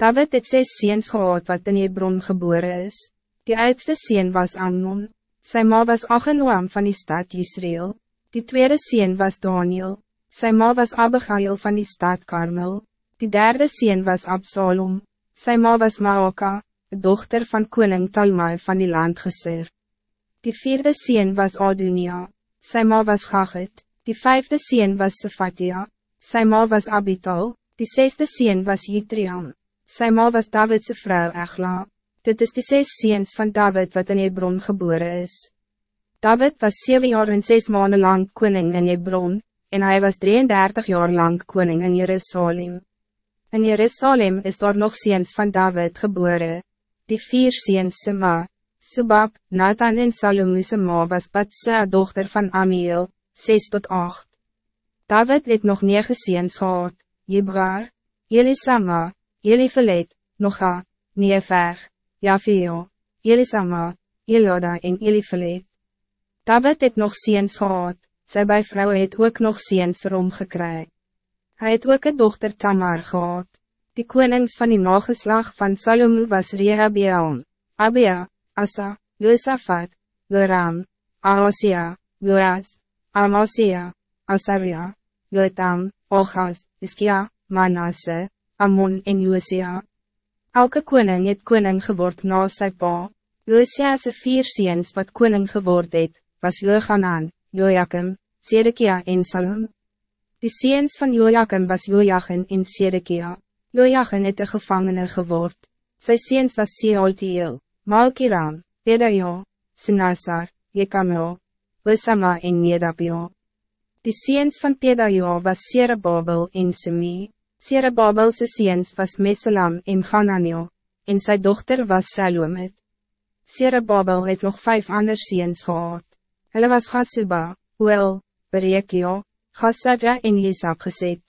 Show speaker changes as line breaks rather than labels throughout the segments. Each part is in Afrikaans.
David het zes ziens gehad wat in Hebron geboren is. Die oudste zien was Amnon. Zijn ma was Achenoam van die stad Israël. Die tweede zien was Daniel. Zijn ma was Abigail van die stad Karmel. Die derde zien was Absalom. Zijn ma was Maoka, dochter van koning Talmai van die land Geser. Die vierde zien was Adunia. Zijn ma was Gagit. Die vijfde zien was Sephatia. Zijn ma was Abital. Die zesde zien was Jitriam. Zijn ma was Davidse vrouw Echla. Dit is de zes ziens van David wat in Hebron geboren is. David was zeven jaar en zes maanden lang koning in Hebron, en hij was 33 jaar lang koning in Jerusalem. In Jerusalem is daar nog ziens van David geboren. Die vier ziens Sema, Subab, Nathan en Salomo ma was Batsa dochter van Amiel, 6 tot 8. David het nog negen ziens gehad, Jebrar, Elisama, Elifelet, Noga, Nefer, Jafio, Elisama, Elioda en Elifelet. David het nog ziens gehad, sy by vrou het ook nog ziens vir hom gekry. Hy het ook een dochter Tamar gehad. Die konings van die nageslag van Salomo was Rehabeam, Abia, Asa, Josaphat, Joram, Ahasia, Joas, Amasia, Asaria, Jotam, Ochas, Iskia, Manasse, Amon en Josia. Elke koning het koning geword na sy pa. Josia's vier ziens wat koning geword het, was Johanan, Joachim, Sedekia en Salom. Die ziens van Joachim was Joachim en Sedekia. Joachim het een gevangene geword. Sy ziens was Sealtiel, Malkiram, Pedajo, Sinasar, Jekamel, Wissama en Nedapio. Die ziens van Pedajo was Serebabel en Semie. Serebabelse seens was Meselam en Gananio, en zijn dochter was Salomit. Serebabel heeft nog vijf andere seens gehad. Hulle was Gasuba, Huel, Berekio, Gasadja en Jesab gezet.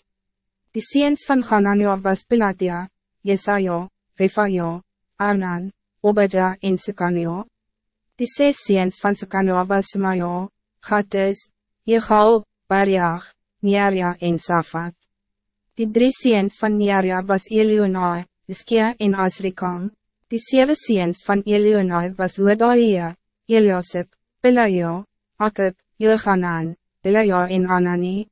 Die seens van Gananio was Pilatia, Jesaja, Refaja, Arnan, Obadja en Sekanio. Die zes seens van Sekanio was Semaja, Gattes, Jegal, Bariach, Nearia en Safat. Die drie seens van Nearia was Elionai, Iskia en Asrikam. Die zeven seens van Elionai was Wodaia, Eliosip, Pelaio, Akub, Johanan, Pelaio en Anani.